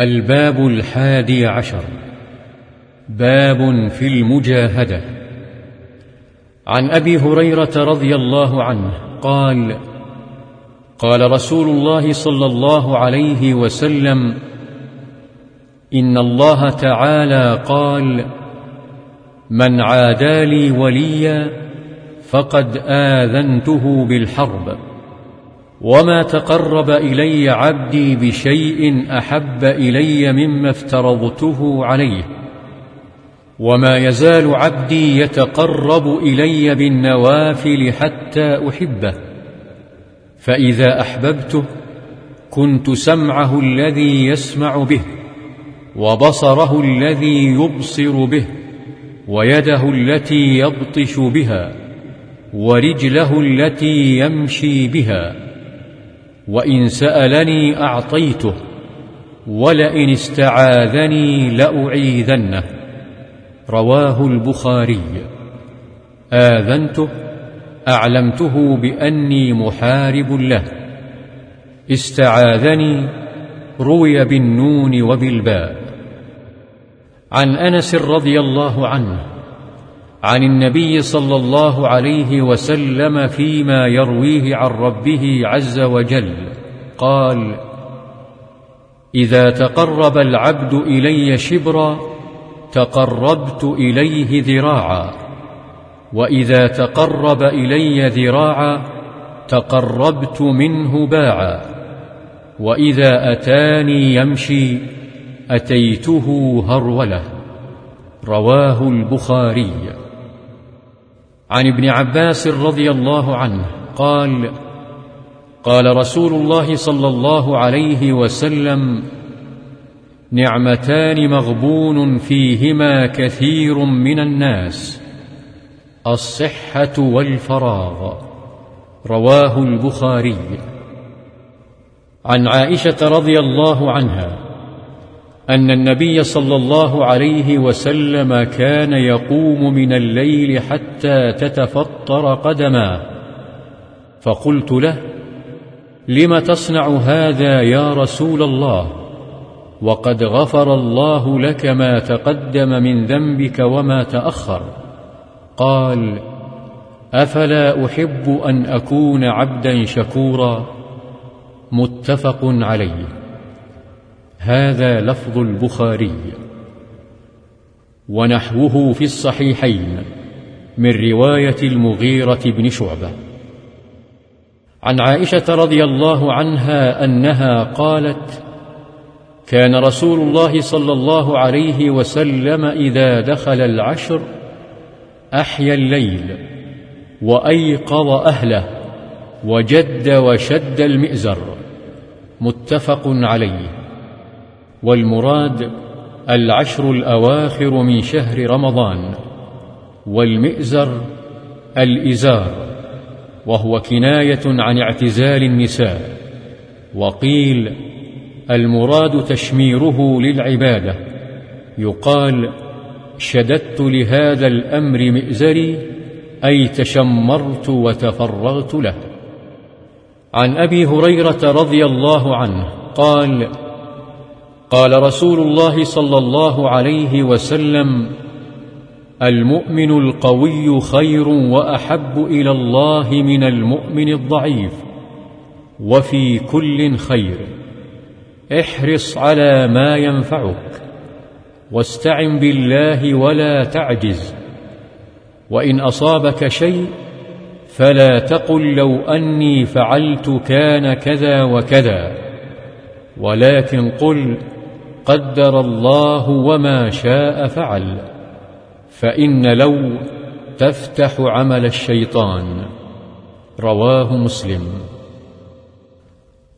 الباب الحادي عشر. باب في المجاهدة. عن أبي هريرة رضي الله عنه قال قال رسول الله صلى الله عليه وسلم إن الله تعالى قال من عادى لي وليا فقد آذنته بالحرب. وما تقرب الي عبدي بشيء احب الي مما افترضته عليه وما يزال عبدي يتقرب الي بالنوافل حتى احبه فاذا احببته كنت سمعه الذي يسمع به وبصره الذي يبصر به ويده التي يبطش بها ورجله التي يمشي بها وإن سألني أعطيته ولئن استعاذني لأعيذنه. رواه البخاري. آذنته أعلمته بأني محارب له. استعاذني روي بالنون وبالباء. عن أنس رضي الله عنه عن النبي صلى الله عليه وسلم فيما يرويه عن ربه عز وجل. قال إذا تقرب العبد إلي شبرا تقربت إليه ذراعا. وإذا تقرب إلي ذراعا تقربت منه باعا. وإذا أتاني يمشي أتيته هرولة. رواه البخاري. عن ابن عباس رضي الله عنه قال قال رسول الله صلى الله عليه وسلم نعمتان مغبون فيهما كثير من الناس الصحة والفراغ رواه البخاري. عن عائشة رضي الله عنها أن النبي صلى الله عليه وسلم كان يقوم من الليل حتى تتفطر قدماه فقلت له لم تصنع هذا يا رسول الله؟ وقد غفر الله لك ما تقدم من ذنبك وما تأخر. قال أفلا أحب أن أكون عبدا شكورا؟ متفق عليه. هذا لفظ البخاري. ونحوه في الصحيحين من رواية المغيرة بن شعبة. عن عائشة رضي الله عنها أنها قالت كان رسول الله صلى الله عليه وسلم إذا دخل العشر أحيا الليل وأيقظ أهله وجد وشد المئزر. متفق عليه. والمراد العشر الأواخر من شهر رمضان والمئزر الإزار وهو كناية عن اعتزال النساء وقيل المراد تشميره للعبادة يقال شددت لهذا الأمر مئزري أي تشمرت وتفرغت له. عن أبي هريرة رضي الله عنه قال قال رسول الله صلى الله عليه وسلم المؤمن القوي خير وأحب إلى الله من المؤمن الضعيف وفي كل خير. احرص على ما ينفعك واستعن بالله ولا تعجز. وإن أصابك شيء فلا تقل لو أني فعلت كان كذا وكذا ولكن قل قدر الله وما شاء فعل فإن لو تفتح عمل الشيطان رواه مسلم.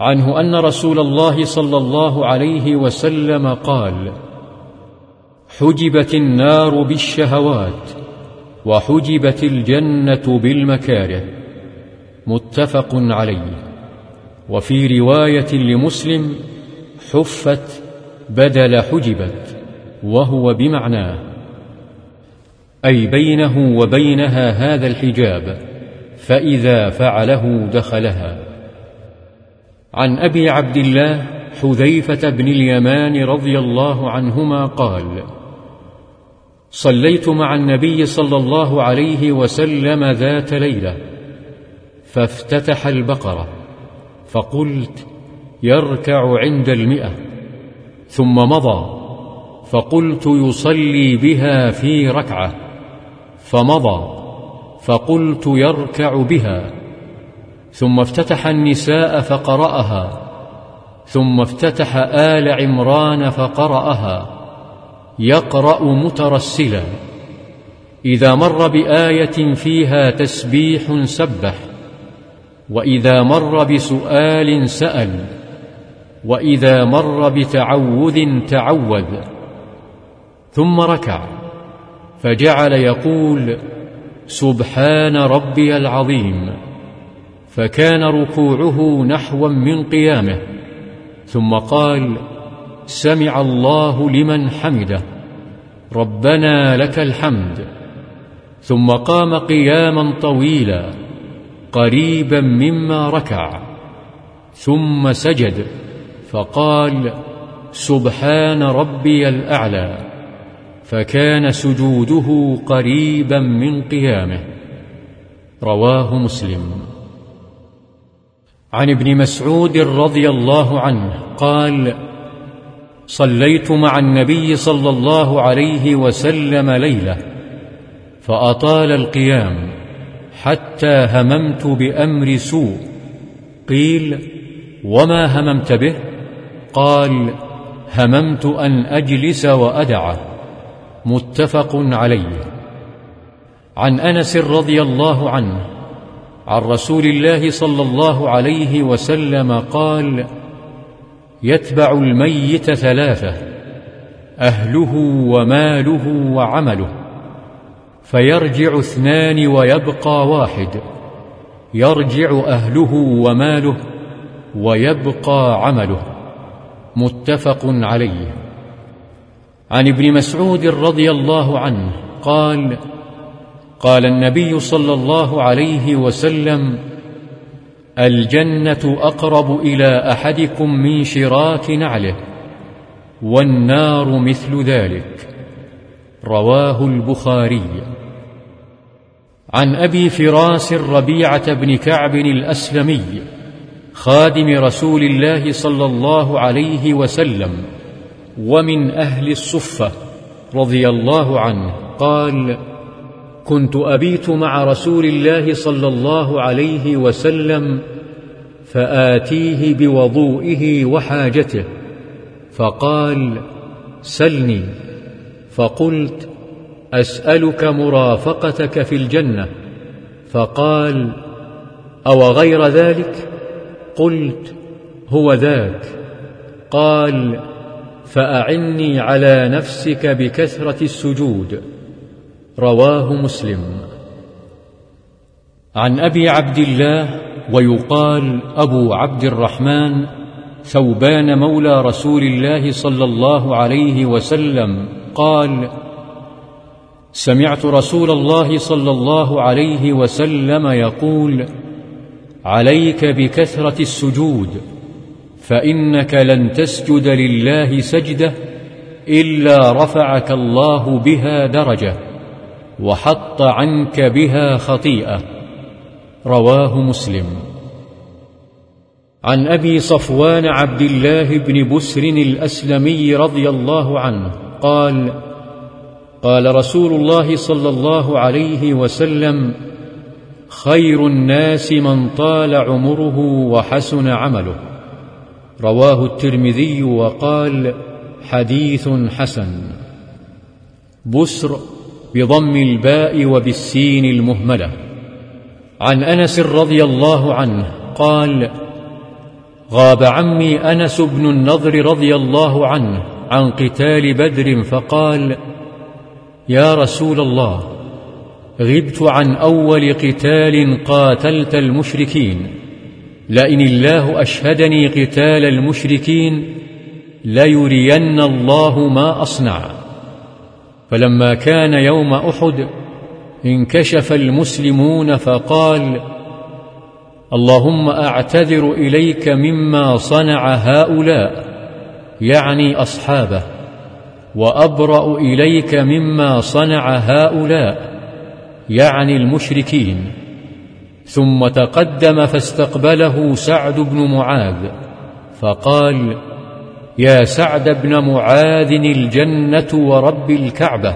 عنه أن رسول الله صلى الله عليه وسلم قال حجبت النار بالشهوات وحجبت الجنة بالمكاره متفق عليه. وفي رواية لمسلم حفت بدل حجبت وهو بمعناه. أي بينه وبينها هذا الحجاب فإذا فعله دخلها. عن أبي عبد الله حذيفة بن اليمان رضي الله عنهما قال صليت مع النبي صلى الله عليه وسلم ذات ليلة فافتتح البقرة فقلت يركع عند المئة. ثم مضى فقلت يصلي بها في ركعة. فمضى فقلت يركع بها. ثم افتتح النساء فقرأها. ثم افتتح آل عمران فقرأها. يقرأ مترسلا. إذا مر بآية فيها تسبيح سبح. وإذا مر بسؤال سأل. وإذا مر بتعوذ تعوذ ثم ركع فجعل يقول سبحان ربي العظيم فكان ركوعه نحوا من قيامه ثم قال سمع الله لمن حمده ربنا لك الحمد ثم قام قياما طويلا قريبا مما ركع ثم سجد. فقال سبحان ربي الأعلى فكان سجوده قريبا من قيامه. رواه مسلم. عن ابن مسعود رضي الله عنه قال صليت مع النبي صلى الله عليه وسلم ليلة فأطال القيام حتى هممت بأمر سوء. قيل وما هممت به؟ قال هممت أن أجلس وأدعه. متفق عليه. عن أنس رضي الله عنه عن رسول الله صلى الله عليه وسلم قال يتبع الميت ثلاثة أهله وماله وعمله فيرجع اثنان ويبقى واحد يرجع أهله وماله ويبقى عمله. متفق عليه. عن ابن مسعود رضي الله عنه قال قال النبي صلى الله عليه وسلم الجنة أقرب إلى أحدكم من شراك نعله والنار مثل ذلك. رواه البخاري. عن أبي فراس ربيعة بن كعب الأسلمي خادم رسول الله صلى الله عليه وسلم ومن أهل الصفة رضي الله عنه قال كنت أبيت مع رسول الله صلى الله عليه وسلم فآتيه بوضوئه وحاجته فقال سلني فقلت أسألك مرافقتك في الجنة فقال أو غير ذلك؟ قلت هو ذاك. قال فأعني على نفسك بكثرة السجود. رواه مسلم. عن أبي عبد الله ويقال أبو عبد الرحمن ثوبان مولى رسول الله صلى الله عليه وسلم. قال سمعت رسول الله صلى الله عليه وسلم يقول عليك بكثرة السجود فإنك لن تسجد لله سجدة إلا رفعك الله بها درجة وحط عنك بها خطيئة. رواه مسلم. عن أبي صفوان عبد الله بن بسر الأسلمي رضي الله عنه قال قال رسول الله صلى الله عليه وسلم خير الناس من طال عمره وحسن عمله. رواه الترمذي وقال حديث حسن. بسر بضم الباء وبالسين المهملة. عن أنس رضي الله عنه قال غاب عمي أنس بن النضر رضي الله عنه عن قتال بدر فقال يا رسول الله غبت عن أول قتال قاتلت المشركين. لئن الله أشهدني قتال المشركين ليرين الله ما أصنع. فلما كان يوم أحد انكشف المسلمون فقال اللهم أعتذر إليك مما صنع هؤلاء يعني أصحابه وأبرأ إليك مما صنع هؤلاء. يعني المشركين ثم تقدم فاستقبله سعد بن معاذ فقال يا سعد بن معاذ الجنة ورب الكعبة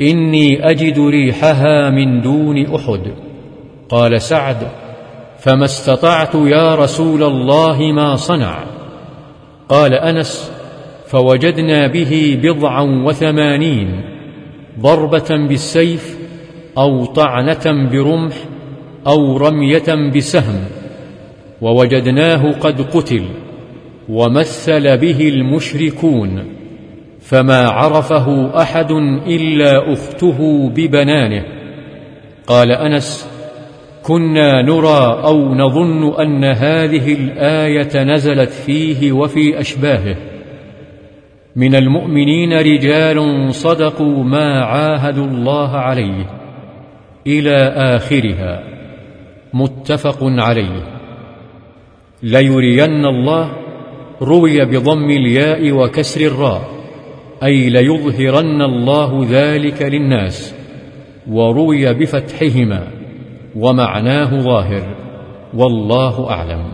إني أجد ريحها من دون أحد. قال سعد فما استطعت يا رسول الله ما صنع. قال أنس فوجدنا به بضعا وثمانين ضربة بالسيف أو طعنة برمح أو رمية بسهم ووجدناه قد قتل ومثل به المشركون فما عرفه أحد إلا أخته ببنانه. قال أنس كنا نرى أو نظن أن هذه الآية نزلت فيه وفي أشباهه. من المؤمنين رجال صدقوا ما عاهدوا الله عليه. إلى آخرها. متفق عليه. ليرين الله روي بضم الياء وكسر الراء أي ليظهرن الله ذلك للناس وروي بفتحهما ومعناه ظاهر والله أعلم.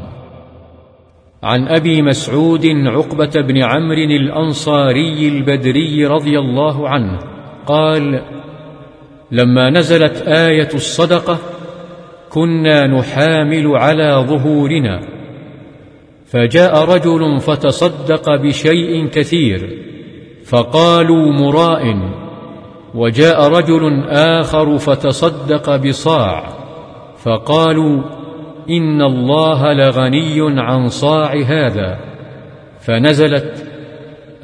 عن أبي مسعود عقبة بن عمرو الأنصاري البدري رضي الله عنه قال لما نزلت آية الصدقة كنا نحامل على ظهورنا. فجاء رجل فتصدق بشيء كثير فقالوا مراء وجاء رجل آخر فتصدق بصاع فقالوا إن الله لغني عن صاع هذا. فنزلت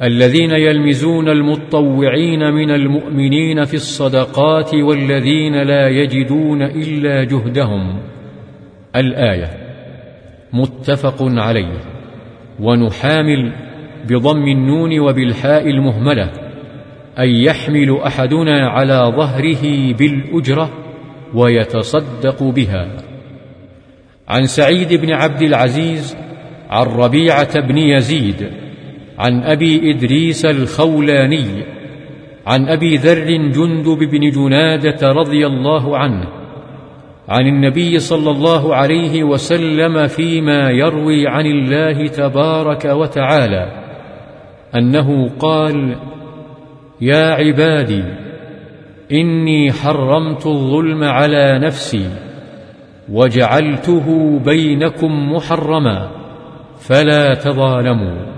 الذين يلمزون المطوعين من المؤمنين في الصدقات والذين لا يجدون إلا جهدهم. الآية متفق عليه. ونحامل بضم النون وبالحاء المهملة. أن يحمل أحدنا على ظهره بالأجرة ويتصدق بها. عن سعيد بن عبد العزيز عن ربيعة بن يزيد عن أبي إدريس الخولاني عن أبي ذر جندب بن جنادة رضي الله عنه عن النبي صلى الله عليه وسلم فيما يروي عن الله تبارك وتعالى أنه قال يا عبادي إني حرمت الظلم على نفسي وجعلته بينكم محرما فلا تظالموا.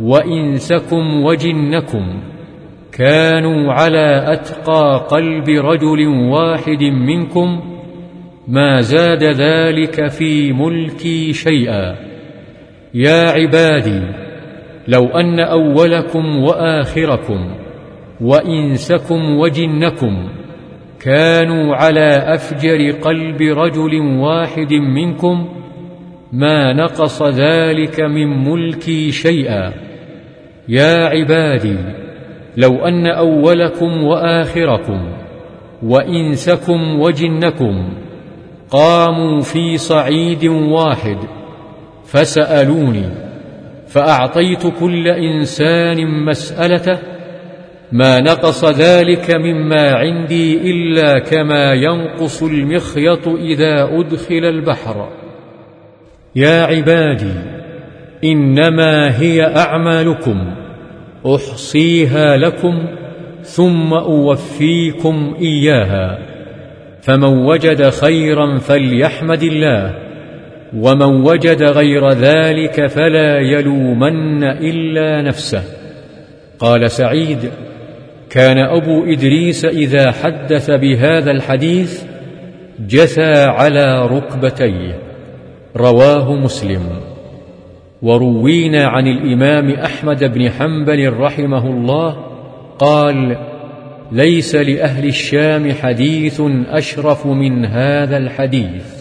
وإنسكم وجنكم كانوا على أتقى قلب رجل واحد منكم ما زاد ذلك في ملكي شيئا. يا عبادي لو أن أولكم وآخركم وإنسكم وجنكم كانوا على أفجر قلب رجل واحد منكم ما نقص ذلك من ملكي شيئا. يا عبادي لو أن أولكم وآخركم وإنسكم وجنكم قاموا في صعيد واحد فسألوني فأعطيت كل إنسان مسألته ما نقص ذلك مما عندي إلا كما ينقص المخيط إذا أدخل البحر. يا عبادي إنما هي أعمالكم أحصيها لكم ثم أوفيكم إياها فمن وجد خيرا فليحمد الله ومن وجد غير ذلك فلا يلومن إلا نفسه. قال سعيد كان أبو إدريس إذا حدث بهذا الحديث جثى على ركبتيه رواه مسلم. وروينا عن الإمام أحمد بن حنبل رحمه الله قال ليس لأهل الشام حديث أشرف من هذا الحديث.